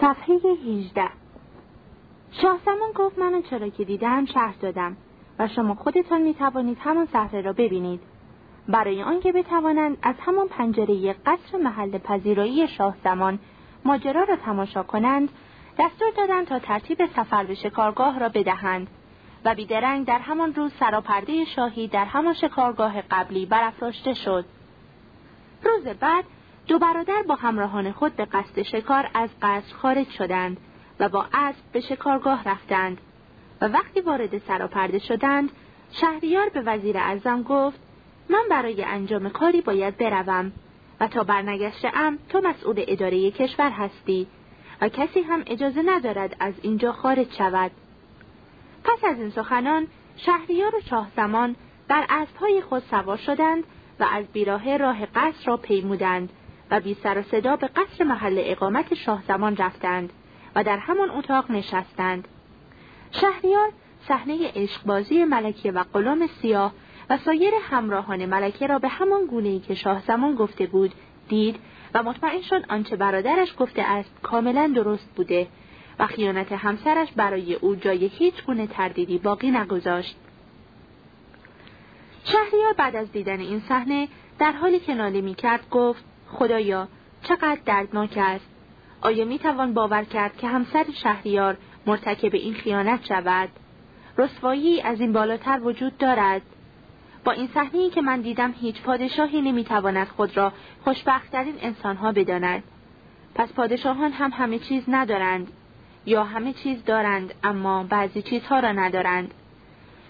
صفحه 18 شاه زمان گفت من چرا که دیدم شهر دادم و شما خودتان می توانید همان صحنه را ببینید. برای آنکه بتوانند از همان پنجره قصر محل پذیرایی شاه زمان ماجرا را تماشا کنند دستور دادند تا ترتیب سفر به شکارگاه را بدهند و بیدرنگ در همان روز سراپرده شاهی در همان شکارگاه قبلی برافراشته شد. روز بعد دو برادر با همراهان خود به قصد شکار از قصر خارج شدند و با اسب به شکارگاه رفتند و وقتی وارد سراپرده شدند شهریار به وزیر اعظم گفت من برای انجام کاری باید بروم و تا برنگشته ام تو مسئول اداره کشور هستی و کسی هم اجازه ندارد از اینجا خارج شود. پس از این سخنان شهریار و شاه زمان بر اسبهای خود سوار شدند و از بیراه راه قصر را پیمودند. و بی سر و صدا به قصر محل اقامت شاه زمان رفتند و در همان اتاق نشستند شهریار صحنه عشقبازی ملکه و غلام سیاه و سایر همراهان ملکه را به همان گونه که شاه زمان گفته بود دید و مطمئن شد آنچه برادرش گفته است کاملا درست بوده و خیانت همسرش برای او جای هیچ گونه تردیدی باقی نگذاشت. شهریار بعد از دیدن این صحنه در حالی که ناله می کرد گفت خدایا چقدر دردناک است. آیا می توان باور کرد که همسر شهریار مرتکب این خیانت شود؟ رسوایی از این بالاتر وجود دارد. با این صحنه که من دیدم هیچ پادشاهی نمی‌تواند خود را خوشبختترین انسانها بداند. پس پادشاهان هم همه چیز ندارند یا همه چیز دارند اما بعضی چیزها را ندارند.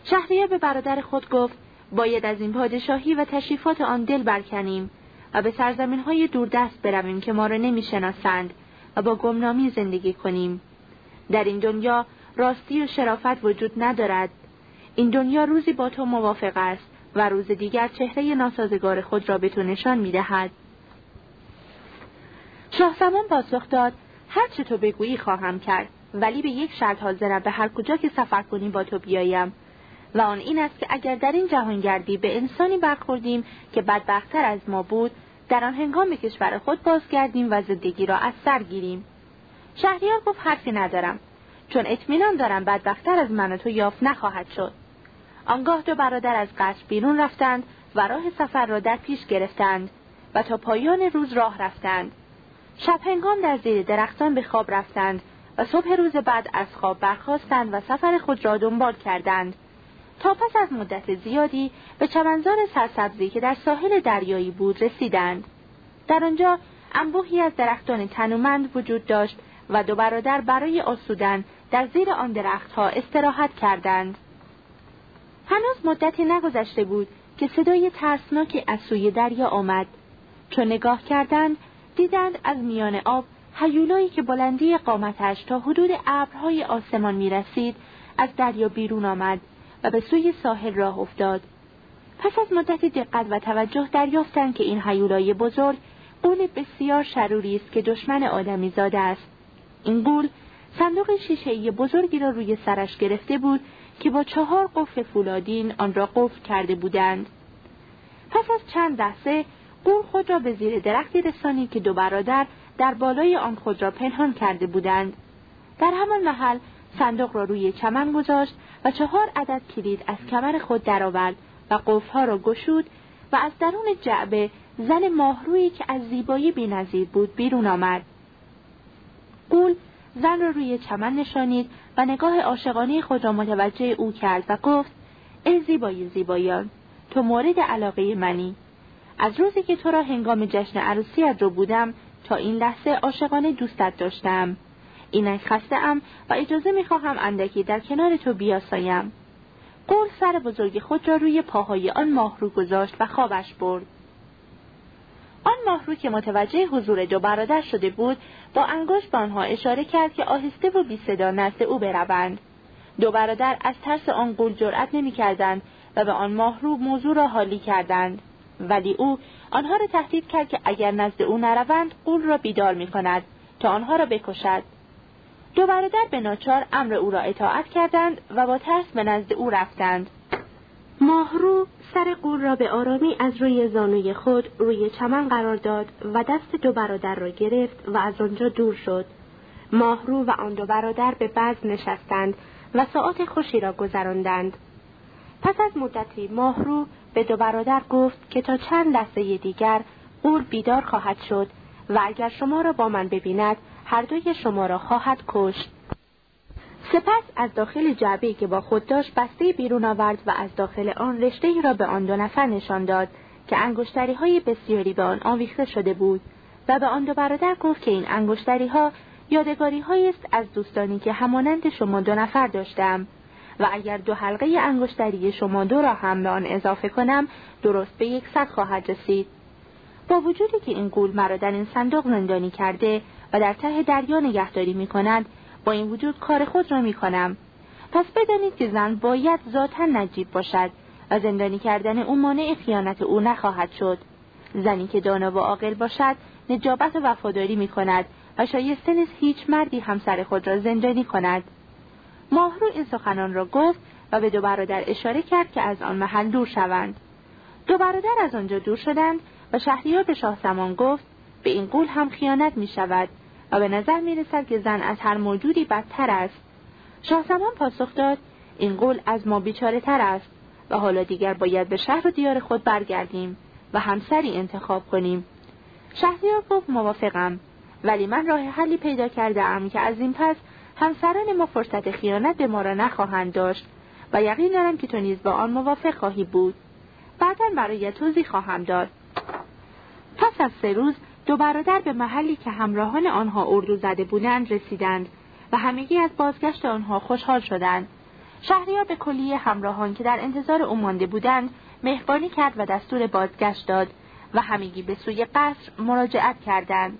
شهریار به برادر خود گفت باید از این پادشاهی و تشریفات آن دل برکنیم. و به سرزمین های دوردست برویم که ما را نمی‌شناسند و با گمنامی زندگی کنیم. در این دنیا راستی و شرافت وجود ندارد. این دنیا روزی با تو موافق است و روز دیگر چهره ناسازگار خود را به تو نشان می دهد. شاه زمان پاسخ داد هر چه تو بگویی خواهم کرد ولی به یک شرط حاضرم به هر کجا که سفر کنی با تو بیایم. و آن این است که اگر در این جهانگردی به انسانی برخوردیم که بدبختتر از ما بود در آن هنگام به کشور خود بازگردیم و زندگی را از سر گیریم. شهریار گفت حرفی ندارم. چون اطمینان دارم بدبختتر از من و تو یافت نخواهد شد. آنگاه دو برادر از قصر بیرون رفتند و راه سفر را در پیش گرفتند و تا پایان روز راه رفتند. شب هنگام در زیر درختان به خواب رفتند و صبح روز بعد از خواب برخواستند و سفر خود را دنبال کردند. تا پس از مدت زیادی به چمنزار سرسبزی که در ساحل دریایی بود رسیدند. در آنجا انبوهی از درختان تنومند وجود داشت و دو برادر برای آسودن در زیر آن درختها استراحت کردند. هنوز مدتی نگذشته بود که صدای ترسناکی از سوی دریا آمد. چون نگاه کردند دیدند از میان آب هیولایی که بلندی قامتش تا حدود ابرهای آسمان می رسید از دریا بیرون آمد. و به سوی ساحل راه افتاد. پس از مدتی دقت و توجه دریافتند که این هیولای بزرگ قول بسیار شروری است که دشمن آدمی زاده است. این گول صندوق شیشهای بزرگی را روی سرش گرفته بود که با چهار قفل فولادین آن را قفل کرده بودند. پس از چند لحظه قول خود را به زیر درختی رسانی که دو برادر در بالای آن خود را پنهان کرده بودند. در همان محل صندوق را روی چمن گذاشت و چهار عدد کلید از کمر خود درآورد و قفلها را گشود و از درون جعبه زن ماهرویی که از زیبایی بینظیر بود بیرون آمد. قول زن را روی چمن نشانید و نگاه عاشقانه خود را متوجه او کرد و گفت ای زیبایی زیبایان تو مورد علاقه منی از روزی که تو را هنگام جشن عروسیت رو بودم تا این لحظه عاشقانه دوستت داشتم اینک خسته ام و اجازه می‌خواهم اندکی در کنار تو بیاسایم. قول سر بزرگ خود را روی پاهای آن ماهرو گذاشت و خوابش برد. آن ماهرو که متوجه حضور دو برادر شده بود با انگشت به آنها اشاره کرد که آهسته و بی صدا نزد او بروند. دو برادر از ترس آن قول جرأت نمی‌کردند و به آن ماهرو موضوع را حالی کردند. ولی او آنها را تهدید کرد که اگر نزد او نروند قول را بیدار می کند تا آنها را بکشد. دو برادر به ناچار امر او را اطاعت کردند و با ترس به نزد او رفتند ماهرو سر قول را به آرامی از روی زانوی خود روی چمن قرار داد و دست دو برادر را گرفت و از آنجا دور شد. ماهرو و آن دو برادر به بعض نشستند و ساعت خوشی را گذراندند. پس از مدتی ماهرو به دو برادر گفت که تا چند لحظه دیگر قول بیدار خواهد شد و اگر شما را با من ببیند هر دوی شما را خواهد کشت. سپس از داخل جعبه که با خود داشت بسته بیرون آورد و از داخل آن رشته ای را به آن دو نفر نشان داد که انگشتری های بسیاری به آن آویخته شده بود و به آن دو برادر گفت که این انگشتری ها یادگاری است از دوستانی که همانند شما دو نفر داشتم و اگر دو حلقه انگشتری شما دو را هم به آن اضافه کنم درست به یکصد خواهد رسید با وجودی که این گول مرا در این صندوق زندانی کرده و در ته دریا نگهداری می کند با این وجود کار خود را می کنم پس بدانید که زن باید ذاتا نجیب باشد و زندانی کردن او مانع خیانت او نخواهد شد. زنی که دانا و عاقل باشد نجابت و وفاداری می کند و شایسته نیست هیچ مردی همسر خود را زندانی کند. ماهرو این سخنان را گفت و به دو برادر اشاره کرد که از آن محل دور شوند. دو برادر از آنجا دور شدند و شهریار به شاه زمان گفت به این قول هم خیانت می شود و به نظر می رسد که زن از هر موجودی بدتر است. شاه زمان پاسخ داد این قول از ما بیچاره تر است و حالا دیگر باید به شهر و دیار خود برگردیم و همسری انتخاب کنیم. شهریار گفت موافقم. ولی من راه حلی پیدا کرده ام که از این پس همسران ما فرصت خیانت به ما را نخواهند داشت و یقین دارم که تو نیز با آن موافق خواهی بود. بعدا برای توضیح خواهم داد. پس از سه روز دو برادر به محلی که همراهان آنها اردو زده بودند رسیدند و همگی از بازگشت آنها خوشحال شدند. شهریار به کلیه همراهان که در انتظار او مانده بودند مهربانی کرد و دستور بازگشت داد و همگی به سوی قصر مراجعت کردند.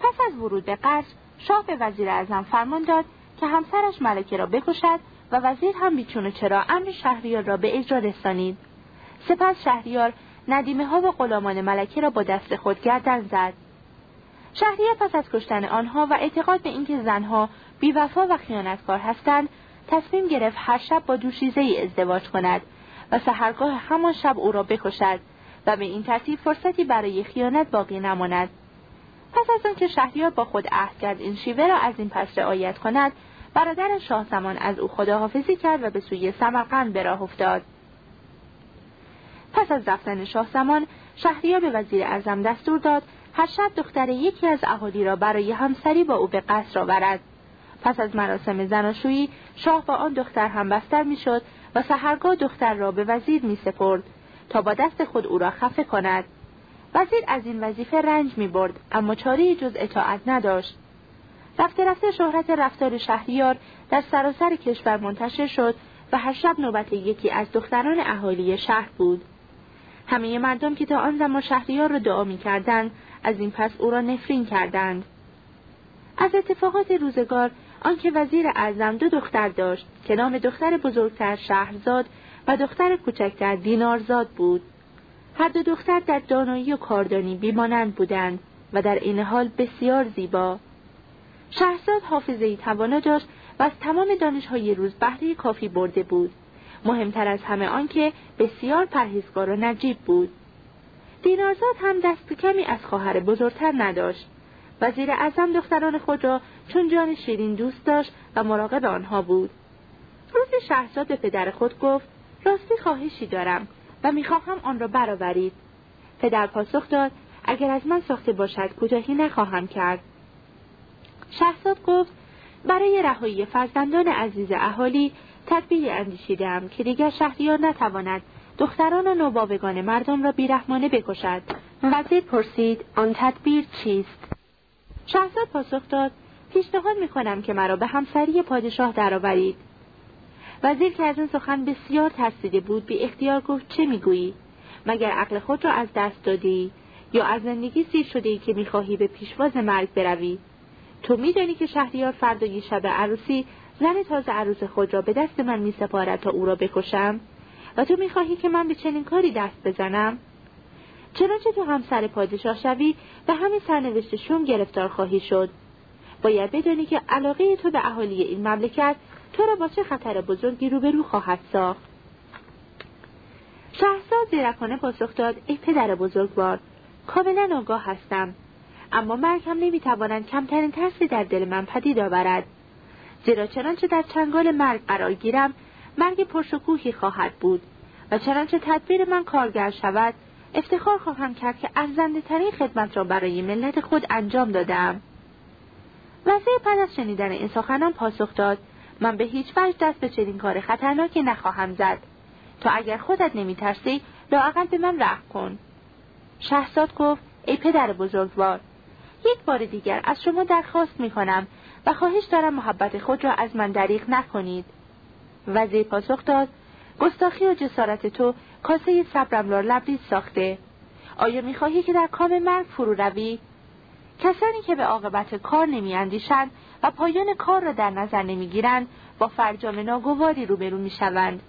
پس از ورود به قصر شاه به وزیر اعظم فرمان داد که همسرش ملکه را بکشد و وزیر هم بیچون چرا امر شهریار را به اجرا رسانید. سپس شهریار ندیمه ها و غلامان ملکه را با دست خود گردن زد. شهریار پس از کشتن آنها و اعتقاد به اینکه زنها بیوفا و خیانتکار هستند تصمیم گرفت هر شب با دوشیزه ای ازدواج کند و سهرگاه همان شب او را بکشد و به این ترتیب فرصتی برای خیانت باقی نماند. پس از آنکه شهریار با خود عهد کرد این شیوه را از این پس رعایت کند برادر شاه زمان از او خداحافظی کرد و به سوی سمرقند به راه افتاد. پس از رفتن شاه زمان شهریار به وزیر اعظم دستور داد هر شب دختر یکی از اهالی را برای همسری با او به قصر آورد. پس از مراسم زناشویی شاه با آن دختر هم بستر می‌شد و سهرگاه دختر را به وزیر می سپرد تا با دست خود او را خفه کند. وزیر از این وظیفه رنج می برد اما چاره جز اطاعت نداشت. رفته رفته شهرت رفتار شهریار در سراسر کشور منتشر شد و هر شب نوبت یکی از دختران اهالی شهر بود. همه مردم که تا آن زمان شهریار را دعا می کردند از این پس او را نفرین کردند. از اتفاقات روزگار آنکه وزیر اعظم دو دختر داشت که نام دختر بزرگتر شهرزاد و دختر کوچکتر دینارزاد بود. هر دو دختر در دانایی و کاردانی بیمانند بودند و در این حال بسیار زیبا. شهرزاد حافظه توانا داشت و از تمام دانشهای روز بهره کافی برده بود. مهمتر از همه آنکه بسیار پرهیزگار و نجیب بود. دینارزاد هم دست کمی از خواهر بزرگتر نداشت. وزیر اعظم دختران خود را چون جان شیرین دوست داشت و مراقب آنها بود. روزی شهرزاد به پدر خود گفت راستی خواهشی دارم و می‌خواهم آن را برآورید. پدر پاسخ داد اگر از من ساخته باشد کوتاهی نخواهم کرد. شهرزاد گفت برای رهایی فرزندان عزیز اهالی تدبیری اندیشیدم که دیگر شهریار نتواند دختران و نوباوگان مردم را بیرحمانه بکشد. وزیر پرسید آن تدبیر چیست؟ شهزاد پاسخ داد پیشنهاد می‌کنم که مرا به همسری پادشاه درآورید. وزیر که از این سخن بسیار ترسیده بود بی اختیار گفت چه می‌گویی؟ مگر عقل خود را از دست دادی؟ یا از زندگی سیر شده که می‌خواهی به پیشواز مرگ بروی؟ تو میدانی که شهریار فردای شب عروسی زن تازه عروس خود را به دست من میسپارد تا او را بکشم؟ و تو می‌خواهی که من به چنین کاری دست بزنم؟ چنانچه تو هم سر پادشاه شوی و همین سرنوشت شوم گرفتار خواهی شد. باید بدانی که علاقه تو به اهالی این مملکت تو را با چه خطر بزرگی روبرو خواهد ساخت. شهرزاد زیرکانه پاسخ داد ای پدر بزرگوار کاملا آگاه هستم اما مرگ هم نمی‌تواند کمترین ترسی در دل من پدید آورد. زیرا چنانچه در چنگال مرگ قرار گیرم مرگ پرشکوهی خواهد بود. و چنانچه تدبیر من کارگر شود افتخار خواهم کرد که ارزنده ترین خدمت را برای ملت خود انجام دادم. وزیر پس از شنیدن این سخنان پاسخ داد من به هیچ وجه دست به چنین کار خطرناکی نخواهم زد. تو اگر خودت نمیترسی لااقل به من رحم کن. شهزاد گفت ای پدر بزرگوار یک بار دیگر از شما درخواست می کنم و خواهش دارم محبت خود را از من دریغ نکنید. وزیر پاسخ داد گستاخی و جسارت تو کاسه صبرم را لبریز ساخته. آیا می‌خواهی که در کام مرگ فرو روی؟ کسانی که به عاقبت کار نمیاندیشند و پایان کار را در نظر نمی‌گیرند با فرجام ناگواری روبرو می‌شوند.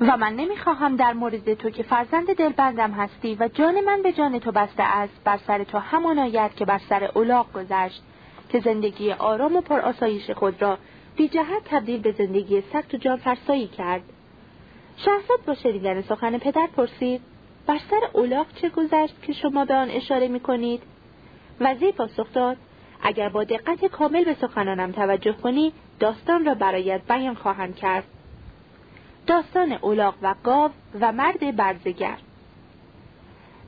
و من نمی‌خواهم در مورد تو که فرزند دلبندم هستی و جان من به جان تو بسته است بر سر تو همان آید که بر سر اولاق گذشت. که زندگی آرام و پر آسایش خود را بی جهت تبدیل به زندگی سخت و جان فرسایی کرد. شهزاد با شنیدن سخن پدر پرسید بر سر اولاق چه گذشت که شما به آن اشاره می کنید؟ وزیر پاسخ داد اگر با دقت کامل به سخنانم توجه کنی داستان را برایت بیان خواهم کرد. داستان اولاق و گاو و مرد برزگر.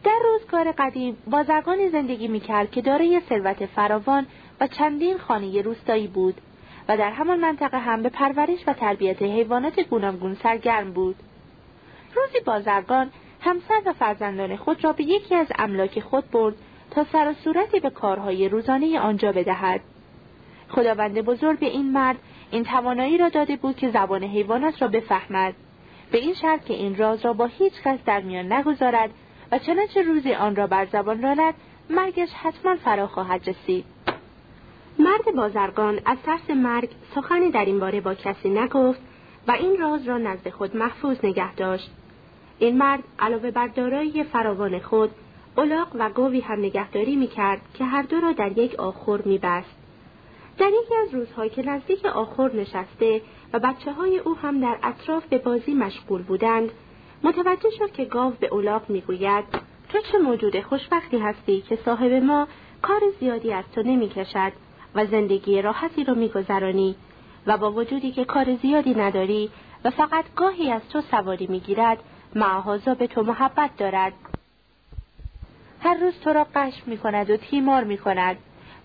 در روزگار قدیم بازرگانی زندگی می‌کرد که دارای ثروت فراوان و چندین خانه روستایی بود و در همان منطقه هم به پرورش و تربیت حیوانات گوناگون سرگرم بود. روزی بازرگان همسر و فرزندان خود را به یکی از املاک خود برد تا سر و صورتی به کارهای روزانه آنجا بدهد. خداوند بزرگ این مرد این توانایی را داده بود که زبان حیوانات را بفهمد. به این شرط که این راز را با هیچ کس در میان نگذارد و چنانچه روزی آن را بر زبان راند مرگش حتما فرا خواهد رسید. مرد بازرگان از ترس مرگ سخنی در این باره با کسی نگفت و این راز را نزد خود محفوظ نگه داشت. این مرد علاوه بر دارایی فراوان خود الاغ و گاوی هم نگهداری می‌کرد که هر دو را در یک آخر میبست. در یکی از روزهایی که نزدیک آخر نشسته و بچه های او هم در اطراف به بازی مشغول بودند متوجه شد که گاو به اولاغ می‌گوید تو چه موجود خوشبختی هستی که صاحب ما کار زیادی از تو نمی‌کشد؟ و زندگی راحتی رو میگذرانی و با وجودی که کار زیادی نداری و فقط گاهی از تو سواری می‌گیرد معهازا به تو محبت دارد هر روز تو را قشم می کند و تیمار می کند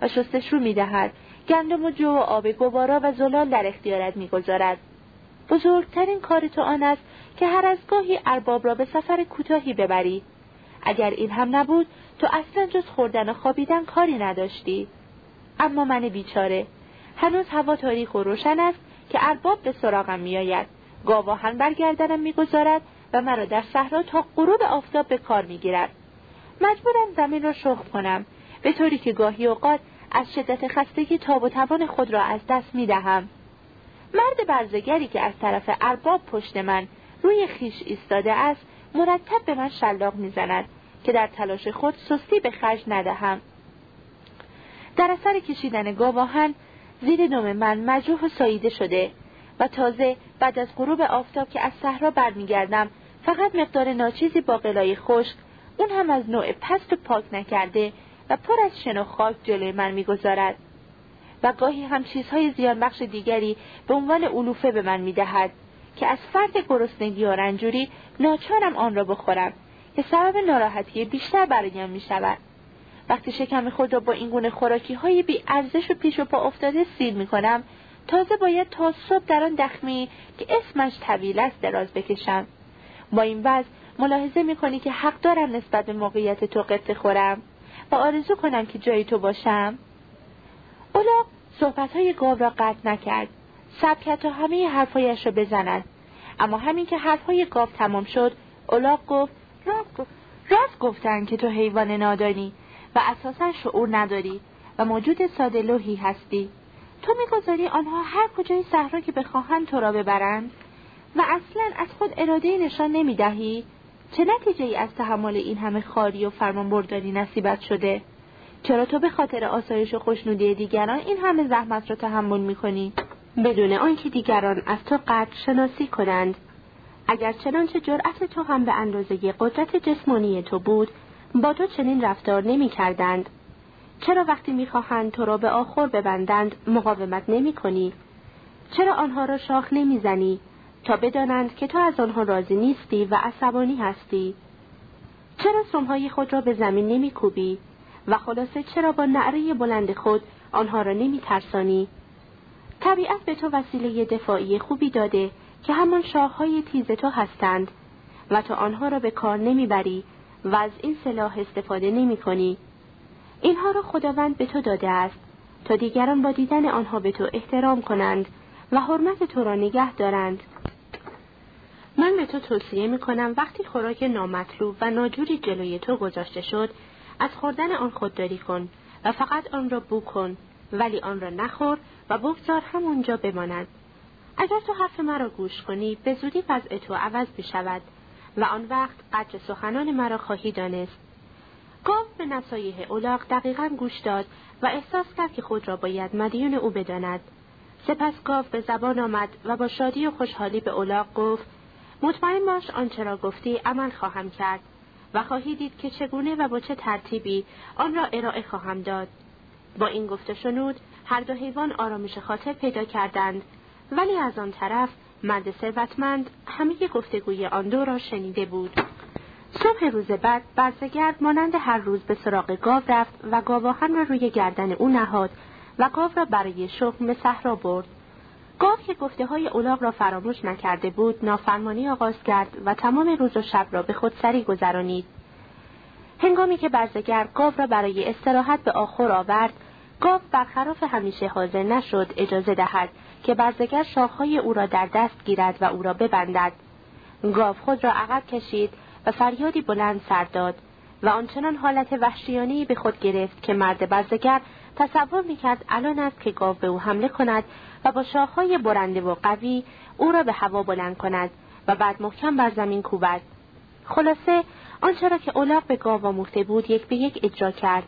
و شستش رو می دهد. گندم و جو و آب گوارا و زلال در اختیارت می گذارد. بزرگترین کار تو آن است که هر از گاهی ارباب را به سفر کوتاهی ببری. اگر این هم نبود تو اصلا جز خوردن و خوابیدن کاری نداشتی. اما من بیچاره. هنوز هوا تاریک و روشن است که ارباب به سراغم میآید. گاواهن برگردنم می‌گذارد و مرا در صحرا تا غروب آفتاب به کار می‌گیرد. مجبورم زمین را شخم کنم. به طوری که گاهی اوقات از شدت خستگی تاب و توان خود را از دست می دهم. مرد برزگری که از طرف ارباب پشت من روی خیش ایستاده است مرتب به من شلاق می‌زند که در تلاش خود سستی به خرج ندهم. در اثر کشیدن گاواهن زیر دم من مجروح و ساییده شده و تازه بعد از غروب آفتاب که از صحرا برمیگردم فقط مقدار ناچیزی با قلای خشک اون هم از نوع پست و پاک نکرده و پر از شن و خاک جلوی من می‌گذارد و گاهی هم چیزهای زیان بخش دیگری به عنوان علوفه به من می‌دهد که از فرد گرسنگی و رنجوری ناچارم آن را بخورم که سبب ناراحتی بیشتر برایم می شود. وقتی شکم خود را با این گونه خوراکی های بی ارزش و پیش و پا افتاده سیر می کنم تازه باید تا صبح در آن دخمی که اسمش طویل است دراز بکشم. با این وضع ملاحظه می‌کنی که حق دارم نسبت به موقعیت تو قطع خورم و آرزو کنم که جای تو باشم. اولا صحبت های گاو را قطع نکرد. سب تا همه حرفهایش را بزند. اما همین که حرفهای گاو تمام شد اولاق گفت راست گفتن که تو حیوان نادانی. و اساسا شعور نداری و موجود ساده لوحی هستی. تو می‌گذاری آنها هر کجای صحرا که بخواهند تو را ببرند و اصلا از خود اراده نشان نمی‌دهی چه نتیجه ای از تحمل این همه خاری و فرمانبرداری نصیبت شده؟ چرا تو به خاطر آسایش و خوشنودی دیگران این همه زحمت را تحمل می‌کنی؟ بدون آنکه دیگران از تو قدر شناسی کنند. اگر چنانچه جرأت تو هم به اندازه قدرت جسمانی تو بود با تو چنین رفتار نمی کردند. چرا وقتی می‌خواهند تو را به آخر ببندند مقاومت نمی کنی؟ چرا آنها را شاخ نمی‌زنی تا بدانند که تو از آنها راضی نیستی و عصبانی هستی؟ چرا سمهای خود را به زمین نمیکوبی و خلاصه چرا با نعره بلند خود آنها را نمی ترسانی؟ طبیعت به تو وسیله دفاعی خوبی داده که همان شاخهای تیز تو هستند و تو آنها را به کار نمی‌بری و از این سلاح استفاده نمی کنی. اینها را خداوند به تو داده است تا دیگران با دیدن آنها به تو احترام کنند و حرمت تو را نگه دارند. من به تو توصیه می کنم وقتی خوراک نامطلوب و ناجوری جلوی تو گذاشته شد از خوردن آن خودداری کن و فقط آن را بو کن ولی آن را نخور و بگذار همونجا بماند اگر تو حرف مرا گوش کنی به زودی وضع تو عوض می شود و آن وقت قدر سخنان مرا خواهی دانست. گاو به نصایح اولاغ دقیقا گوش داد و احساس کرد که خود را باید مدیون او بداند. سپس گاو به زبان آمد و با شادی و خوشحالی به اولاغ گفت مطمئن باش آنچه را گفتی عمل خواهم کرد و خواهی دید که چگونه و با چه ترتیبی آن را ارائه خواهم داد. با این گفته شنود هر دو حیوان آرامش خاطر پیدا کردند ولی از آن طرف مرد ثروتمند همه گفتگوی آن دو را شنیده بود. صبح روز بعد برزگرد مانند هر روز به سراغ گاو رفت و گاواهن را روی گردن او نهاد و گاو را برای شخم به صحرا برد. گاو که گفته های اولاغ را فراموش نکرده بود نافرمانی آغاز کرد و تمام روز و شب را به خودسری گذرانید. هنگامی که برزگر گاو را برای استراحت به آخر آورد گاو برخلاف همیشه حاضر نشد اجازه دهد که برزگر شاخهای او را در دست گیرد و او را ببندد. گاو خود را عقب کشید و فریادی بلند سر داد و آنچنان حالت وحشیانهای به خود گرفت که مرد برزگر تصور می‌کرد الان است که گاو به او حمله کند و با شاخهای برنده و قوی او را به هوا بلند کند و بعد محکم بر زمین کوبد. خلاصه آنچه را که اولاغ به گاو آموخته بود یک به یک اجرا کرد.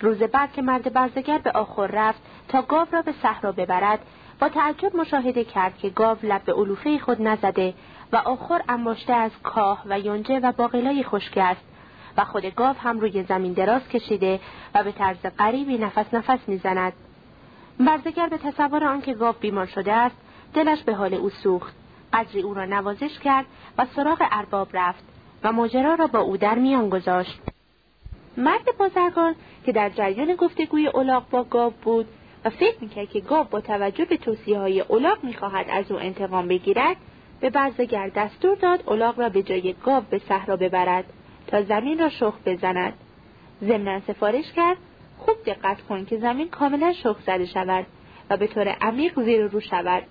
روز بعد که مرد برزگر به آخر رفت تا گاو را به صحرا ببرد با تعجب مشاهده کرد که گاو لب به علوفه خود نزده و آخر انباشته از کاه و یونجه و باقلای خشک است و خود گاو هم روی زمین دراز کشیده و به طرز غریبی نفس نفس می‌زند. برزگر به تصور آنکه گاو بیمار شده است دلش به حال او سوخت. قدری او را نوازش کرد و سراغ ارباب رفت و ماجرا را با او در میان گذاشت. مرد بازرگان که در جریان گفتگوی اولاغ با گاو بود و فکر می‌کرد که گاو با توجه به توصیه های اولاغ می‌خواهد از او انتقام بگیرد به برزگر دستور داد اولاغ را به جای گاو به صحرا ببرد تا زمین را شخ بزند. ضمنا سفارش کرد خوب دقت کن که زمین کاملا شخ زده شود و به طور عمیق زیر رو شود.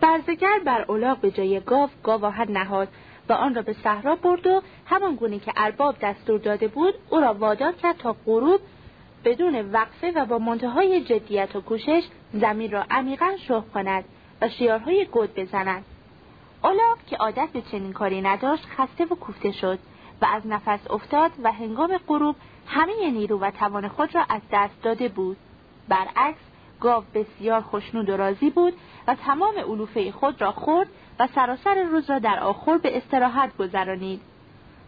برزگر بر اولاغ به جای گاو گاواهد نهاد و آن را به صحرا برد و همان گونه که ارباب دستور داده بود او را وادار کرد تا غروب بدون وقفه و با منتهای جدیت و کوشش زمین را عمیقا شخ کند و شیارهای گود بزند. اولاغ که عادت به چنین کاری نداشت خسته و کوفته شد و از نفس افتاد و هنگام غروب همه نیرو و توان خود را از دست داده بود. برعکس گاو بسیار خوشنود و راضی بود و تمام علوفه خود را خورد و سراسر روز را در آخر به استراحت گذرانید.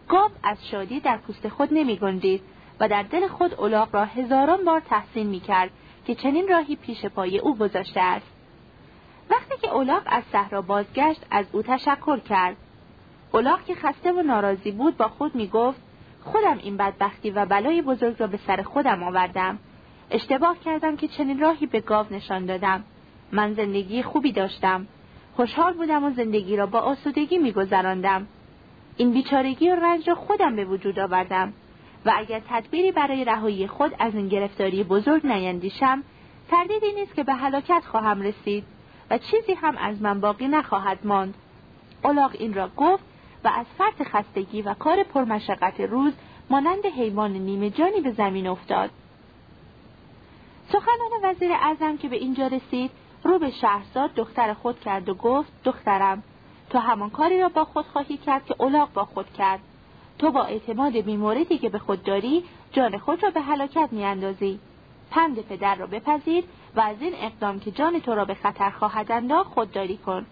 گاو از شادی در پوست خود نمی گندید و در دل خود اولاغ را هزاران بار تحسین می کرد که چنین راهی پیش پای او گذاشته است. وقتی که اولاغ از صحرا بازگشت از او تشکر کرد. اولاغ که خسته و ناراضی بود با خود می گفت خودم این بدبختی و بلای بزرگ را به سر خودم آوردم. اشتباه کردم که چنین راهی به گاو نشان دادم. من زندگی خوبی داشتم. خوشحال بودم و زندگی را با آسودگی میگذراندم. این بیچارگی و رنج را خودم به وجود آوردم. و اگر تدبیری برای رهایی خود از این گرفتاری بزرگ نیندیشم تردیدی نیست که به هلاکت خواهم رسید و چیزی هم از من باقی نخواهد ماند. اولاغ این را گفت و از فرط خستگی و کار پرمشقت روز مانند حیوان نیمه جانی به زمین افتاد. سخنان وزیر اعظم که به اینجا رسید رو به شهرزاد دختر خود کرد و گفت دخترم تو همان کاری را با خود خواهی کرد که اولاغ با خود کرد. تو با اعتماد بیموردی که به خود داری جان خود را به هلاکت میاندازی. پند پدر را بپذیر و از این اقدام که جان تو را به خطر خواهد انداخت خودداری کن.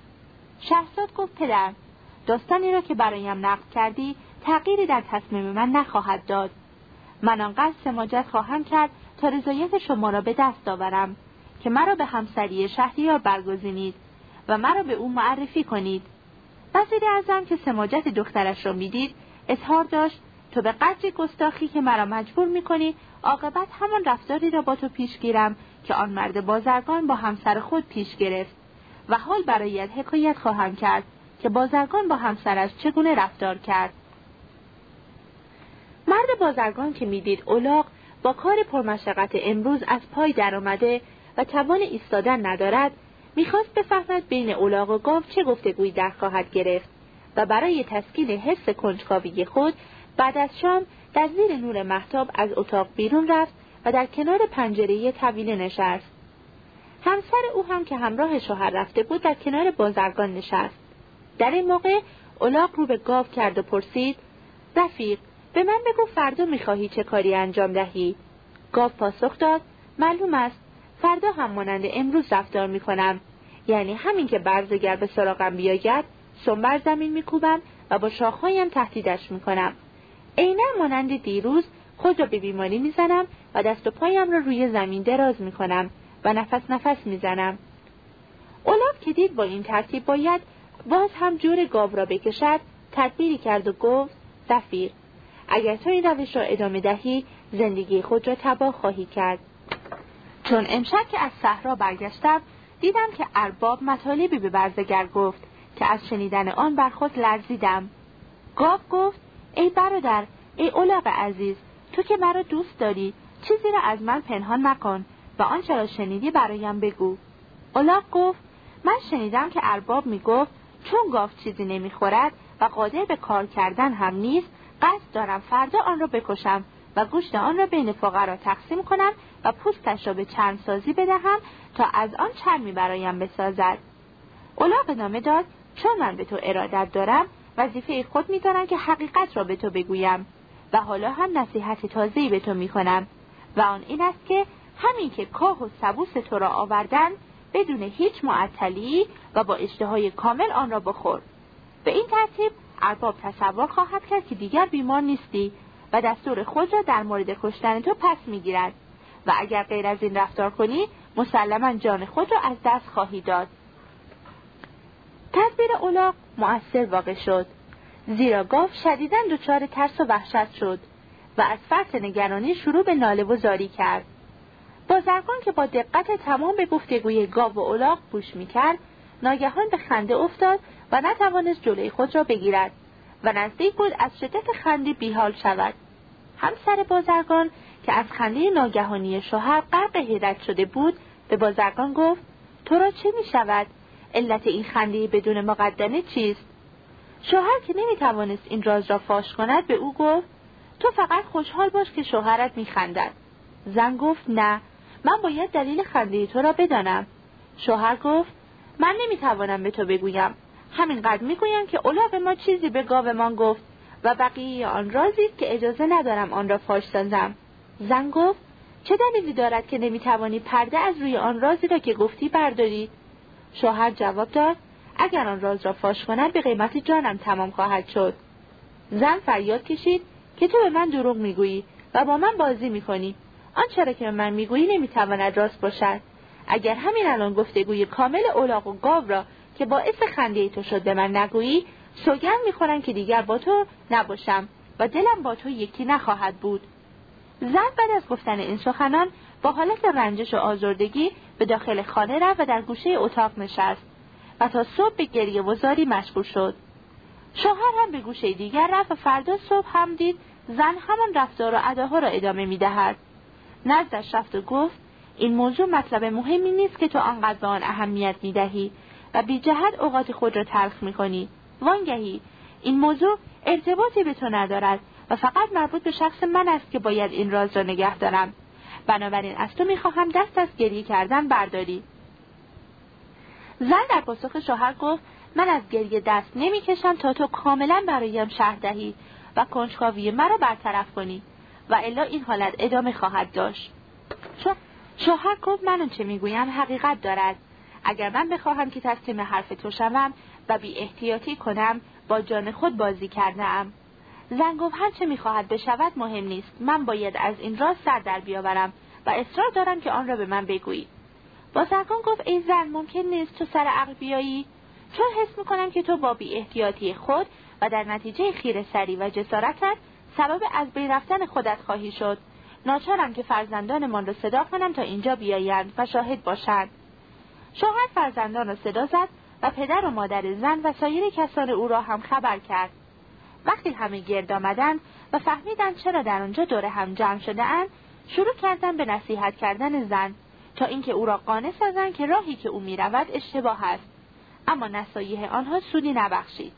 شهرزاد گفت پدر داستانی را که برایم نقل کردی تغییری در تصمیم من نخواهد داد. من آنقدر سماجت خواهم کرد تا رضایت شما را به دست آورم که مرا به همسری شهریار برگزینید و مرا به او معرفی کنید. وزیر اعظم که سماجت دخترش را می‌دید اظهار داشت تو به قدری گستاخی که مرا مجبور می‌کنی عاقبت همان رفتاری را با تو پیش گیرم که آن مرد بازرگان با همسر خود پیش گرفت. و حال برایت حکایت خواهم کرد که بازرگان با همسرش چگونه رفتار کرد. مرد بازرگان که می‌دید اولاغ با کار پرمشقت امروز از پای درآمده و توان ایستادن ندارد می‌خواست بفهمد بین اولاغ و گاو چه گفتگویی در خواهد گرفت. و برای تسکین حس کنجکاوی خود بعد از شام در زیر نور محتاب از اتاق بیرون رفت و در کنار پنجره طویله نشست. همسر او هم که همراه شوهر رفته بود در کنار بازرگان نشست. در این موقع اولاغ رو به گاو کرد و پرسید رفیق به من بگو فردا می‌خواهی چه کاری انجام دهی؟ گاو پاسخ داد معلوم است فردا هم مانند امروز رفتار می‌کنم یعنی همین که برزگر به سراغم بیاید سنبر زمین میکوبم و با شاخهایم تهدیدش می‌کنم. عینا مانند دیروز خود را به بیماری می‌زنم و دست و پایم را روی زمین دراز می‌کنم و نفس نفس می‌زنم. اولاد که دید با این ترتیب باید باز هم جور گاو را بکشد تدبیری کرد و گفت سفیر اگر تو این روش را ادامه دهی زندگی خود را تباه خواهی کرد. چون امشب که از صحرا برگشتم دیدم که ارباب مطالبی به برزگر گفت. که از شنیدن آن بر خود لرزیدم. گاو گفت ای برادر ای اولاق عزیز تو که مرا دوست داری چیزی را از من پنهان مکن و آنچه را شنیدی برایم بگو. اولاق گفت من شنیدم که ارباب می‌گفت چون گاو چیزی نمی‌خورد و قادر به کار کردن هم نیست قصد دارم فردا آن را بکشم و گوشت آن را بین فقرا تقسیم کنم و پوستش را به چرم سازی بدهم تا از آن چرمی برایم بسازد. اولاق ادامه داد چون من به تو ارادت دارم وظیفه خود می‌دانم که حقیقت را به تو بگویم و حالا هم نصیحت تازه‌ای به تو می‌کنم و آن این است که همین که کاه و سبوس تو را آوردن بدون هیچ معطلی و با اشتهای کامل آن را بخور. به این ترتیب ارباب تصور خواهد کرد که دیگر بیمار نیستی و دستور خود را در مورد کشتن تو پس می‌گیرد و اگر غیر از این رفتار کنی مسلما جان خود را از دست خواهی داد. تدبیر اولاق مؤثر واقع شد. زیرا گاو شدیدا دچار ترس و وحشت شد و از فرط نگرانی شروع به ناله و زاری کرد. بازرگان که با دقت تمام به گفتگوی گاو و اولاق گوش می‌کرد ناگهان به خنده افتاد و نتوانست جلوی خود را بگیرد و نزدیک بود از شدت خنده بیحال شود. همسر بازرگان که از خنده ناگهانی شوهر غرق حیرت شده بود به بازرگان گفت تو را چه می شود؟ علت این خنده بدون مقدمه چیست؟ شوهر که نمی توانست این راز را فاش کند به او گفت تو فقط خوشحال باش که شوهرت می خندد. زن گفت نه من باید دلیل خنده تو را بدانم شوهر گفت من نمی‌توانم به تو بگویم همینقدر می‌گویم که اولاغ ما چیزی به گاومان گفت و بقیه آن رازی که اجازه ندارم آن را فاش سازم زن گفت چه دلیلی دارد که نمی‌توانی پرده از روی آن رازی را که گفتی برداری شوهر جواب داد اگر آن راز را فاش کنم به قیمت جانم تمام خواهد شد. زن فریاد کشید که تو به من دروغ می‌گویی و با من بازی می‌کنی. آنچه را که به من می‌گویی نمی‌تواند راست باشد. اگر همین الان گفتگوی کامل اولاق و گاو را که باعث خنده تو شد به من نگویی سوگند می‌خورم که دیگر با تو نباشم و دلم با تو یکی نخواهد بود. زن بعد از گفتن این سخنان با حالت رنجش و آزردگی به داخل خانه رفت و در گوشه اتاق نشست و تا صبح به گریه وزاری مشغول شد. شوهر هم به گوشه دیگر رفت و فردا صبح هم دید زن همان رفتار و اداها را ادامه می‌دهد. نزدش رفت و گفت این موضوع مطلب مهمی نیست که تو آنقدر به آن اهمیت می‌دهی و بی جهت اوقات خود را تلخ می‌کنی. وانگهی این موضوع ارتباطی به تو ندارد و فقط مربوط به شخص من است که باید این راز را نگه دارم. بنابراین از تو می‌خواهم دست از گریه کردن برداری. زن در پاسخ شوهر گفت من از گریه دست نمی‌کشم تا تو کاملا برایم شهر دهی و کنجکاوی مرا برطرف کنی و الا این حالت ادامه خواهد داشت. شوهر گفت من چه می‌گویم حقیقت دارد. اگر من بخواهم که تسلیم حرف تو شوم و بی احتیاطی کنم با جان خود بازی کردم زن گفت هر چه می‌خواهد بشود مهم نیست. من باید از این راز سر در بیاورم و اصرار دارم که آن را به من بگویی. بازرگان گفت ای زن ممکن نیست تو سر عقل بیایی؟ چون حس می‌کنم که تو با بی احتیاطی خود و در نتیجه خیر سری و جسارتت سبب از بین رفتن خودت خواهی شد. ناچارم که فرزندانمان را صدا کنم تا اینجا بیایند و شاهد باشند. شوهر فرزندان را صدا زد و پدر و مادر زن و سایر کسان او را هم خبر کرد. وقتی همه گرد آمدند و فهمیدند چرا در آنجا دور هم جمع شده اند شروع کردن به نصیحت کردن زن تا اینکه او را قانع سازند که راهی که او می‌رود اشتباه است. اما نصایح آنها سودی نبخشید.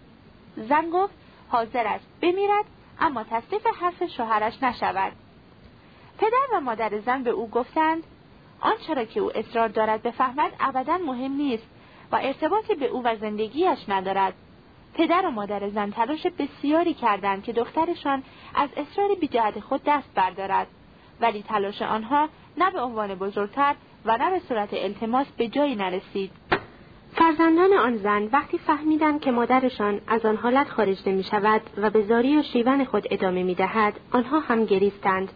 زن گفت حاضر است بمیرد اما تصدیف حرف شوهرش نشود. پدر و مادر زن به او گفتند آنچه را که او اصرار دارد بفهمد ابدا مهم نیست و ارتباطی به او و زندگیش ندارد. پدر و مادر زن تلاش بسیاری کردند که دخترشان از اصرار بیجهت خود دست بردارد ولی تلاش آنها نه به عنوان بزرگتر و نه به صورت التماس به جایی نرسید فرزندان آن زن وقتی فهمیدند که مادرشان از آن حالت خارج نمی شود و به زاری و شیون خود ادامه می دهد، آنها هم گریستند.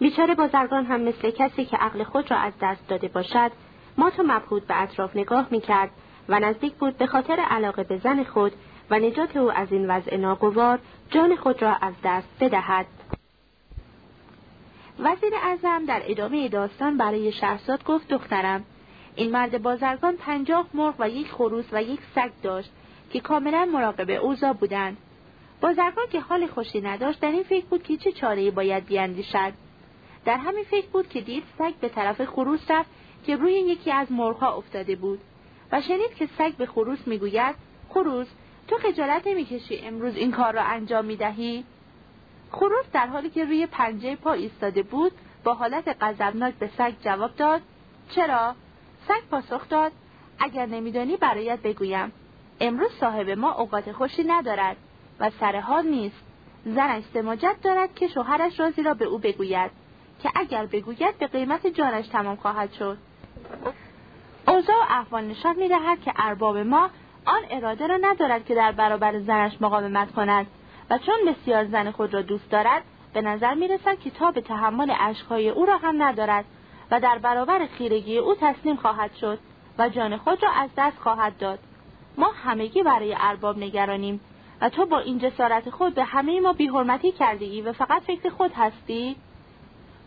بیچاره بازرگان هم مثل کسی که عقل خود را از دست داده باشد، ما تو مبهود به اطراف نگاه می کرد و نزدیک بود به خاطر علاقه به زن خود و نجات او از این وضع ناگوار جان خود را از دست بدهد. وزیر اعظم در ادامه داستان برای شهرزاد گفت دخترم این مرد بازرگان پنجاه مرغ و یک خروس و یک سگ داشت که کاملا مراقب اوضاع بودند بازرگان که حال خوشی نداشت در این فکر بود که چه چارهای باید بیاندیشد در همین فکر بود که دید سگ به طرف خروس رفت که روی یکی از مرغها افتاده بود و شنید که سگ به خروس می‌گوید خروس تو خجالت نمی‌کشی امروز این کار را انجام می‌دهی؟ خروس در حالی که روی پنجه پا ایستاده بود با حالت غضبناک به سگ جواب داد چرا؟ سگ پاسخ داد اگر نمیدانی برایت بگویم. امروز صاحب ما اوقات خوشی ندارد و سر حال نیست. زنش سماجت دارد که شوهرش رازی را به او بگوید که اگر بگوید به قیمت جانش تمام خواهد شد. اوضاع و احوال نشان می‌دهد که ارباب ما آن اراده را ندارد که در برابر زنش مقاومت کند و چون بسیار زن خود را دوست دارد به نظر می رسد که تا به تحمل اشکهای او را هم ندارد و در برابر خیرگی او تسلیم خواهد شد و جان خود را از دست خواهد داد. ما همگی برای ارباب نگرانیم و تو با این جسارت خود به همه ما بیحرمتی کرده ای و فقط فکر خود هستی؟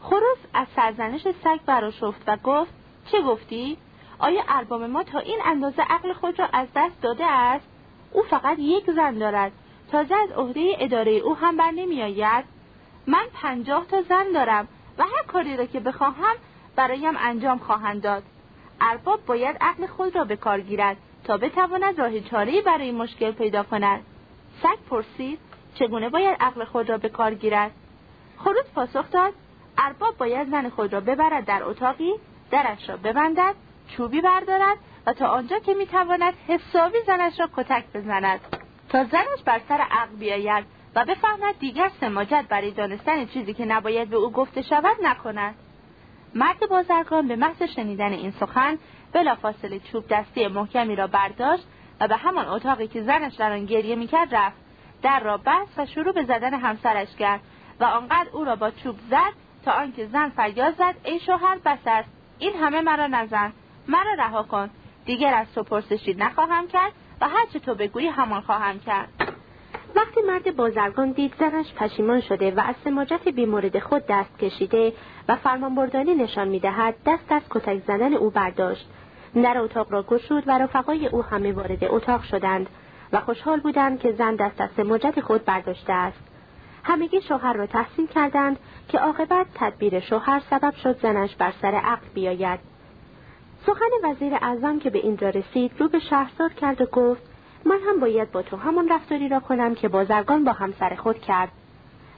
خروس از سرزنش سگ براشفت و گفت چه گفتی؟ آیا ارباب ما تا این اندازه عقل خود را از دست داده است؟ او فقط یک زن دارد. تازه از عهده اداره او هم بر نمیآید من پنجاه تا زن دارم و هر کاری را که بخواهم برایم انجام خواهند داد. ارباب باید عقل خود را به کار گیرد تا بتواند راه چارهای برای مشکل پیدا کند. سگ پرسید چگونه باید عقل خود را به کار گیرد؟ خروس پاسخ داد ارباب باید زن خود را ببرد در اتاقی درش را ببندد چوبی بردارد و تا آنجا که می‌تواند حسابی زنش را کتک بزند تا زنش بر سر عقل بیاید و بفهمد دیگر سماجت برای دانستن چیزی که نباید به او گفته شود نکند. مرد بازرگان به محض شنیدن این سخن بلافاصله چوب دستی محکمی را برداشت و به همان اتاقی که زنش در آن گریه می‌کرد رفت. در را بست و شروع به زدن همسرش کرد و آنقدر او را با چوب زد تا آنکه زن فریاد زد ای شوهر بس است. این همه مرا نزن. مرا رها کن. دیگر از تو پرسشی نخواهم کرد و هرچه تو بگویی همان خواهم کرد. وقتی مرد بازرگان دید زنش پشیمان شده و از سماجت بیمورد خود دست کشیده و فرمانبرداری نشان می‌دهد دست از کتک زدن او برداشت. در اتاق را گشود و رفقای او همه وارد اتاق شدند و خوشحال بودند که زن دست از سماجت خود برداشته است. همگی شوهر را تحسین کردند که عاقبت تدبیر شوهر سبب شد زنش بر سر عقل بیاید. سخن وزیر اعظم که به اینجا رسید رو به شهرزاد کرد و گفت من هم باید با تو همون رفتاری را کنم که بازرگان با همسر خود کرد.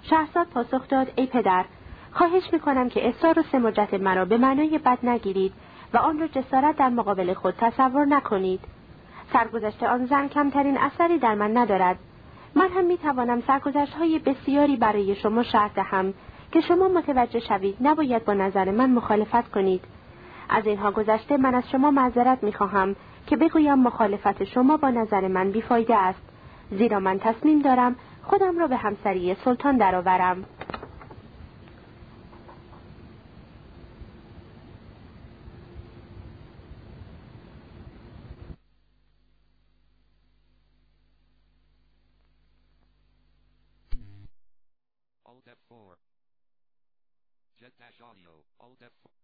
شهرزاد پاسخ داد ای پدر خواهش می‌کنم که اصرار و سماجت مرا به معنای بد نگیرید و آن را جسارت در مقابل خود تصور نکنید. سرگذشت آن زن کمترین اثری در من ندارد. من هم می‌توانم سرگذشت های بسیاری برای شما شرح دهم که شما متوجه شوید نباید با نظر من مخالفت کنید. از اینها گذشته من از شما معذرت می‌خواهم که بگویم مخالفت شما با نظر من بیفایده است زیرا من تصمیم دارم خودم را به همسری سلطان درآورم Alt F4. Jet dash audio. Alt F4.